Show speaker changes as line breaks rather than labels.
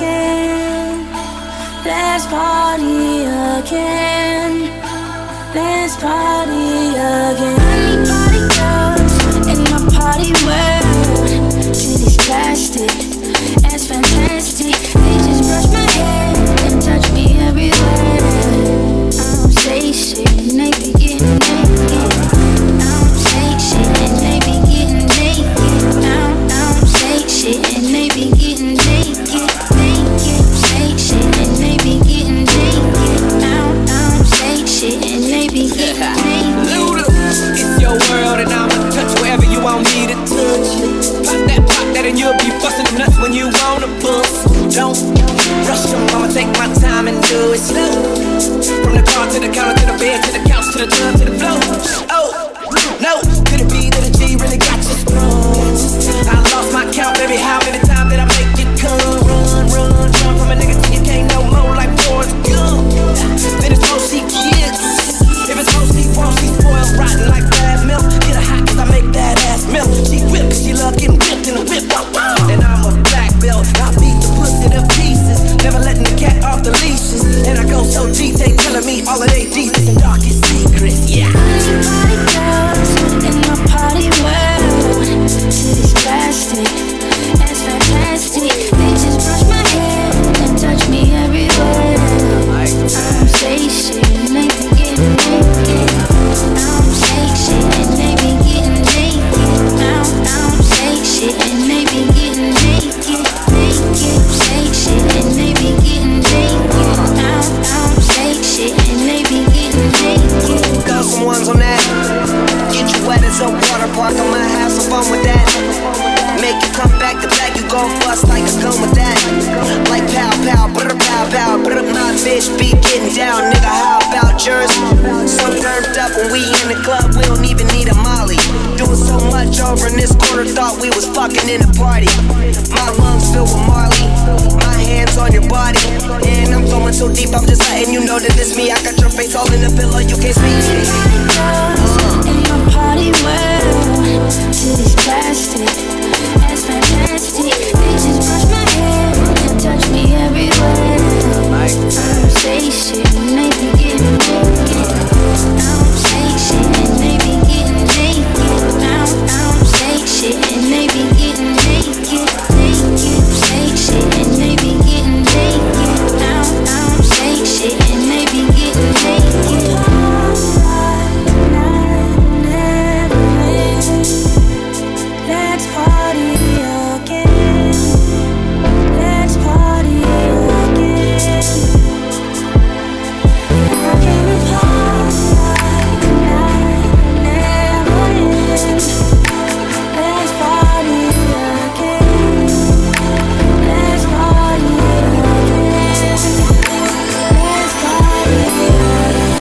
again. Let's party again. Let's party again. Anybody goes in my party where Don't
rush them, I'ma take my time and do it slow. From the car to the counter to the bed to the couch to the tub to the
bitch be getting down, nigga. How about yours? So turned up when we in the club, we don't even need a molly. Doing so much over in this corner, thought we was fucking in a party. My lungs filled with Marley, my hands on your body. And I'm going so deep, I'm just letting you know that it's me. I got your face all in the pillow, you can't speak.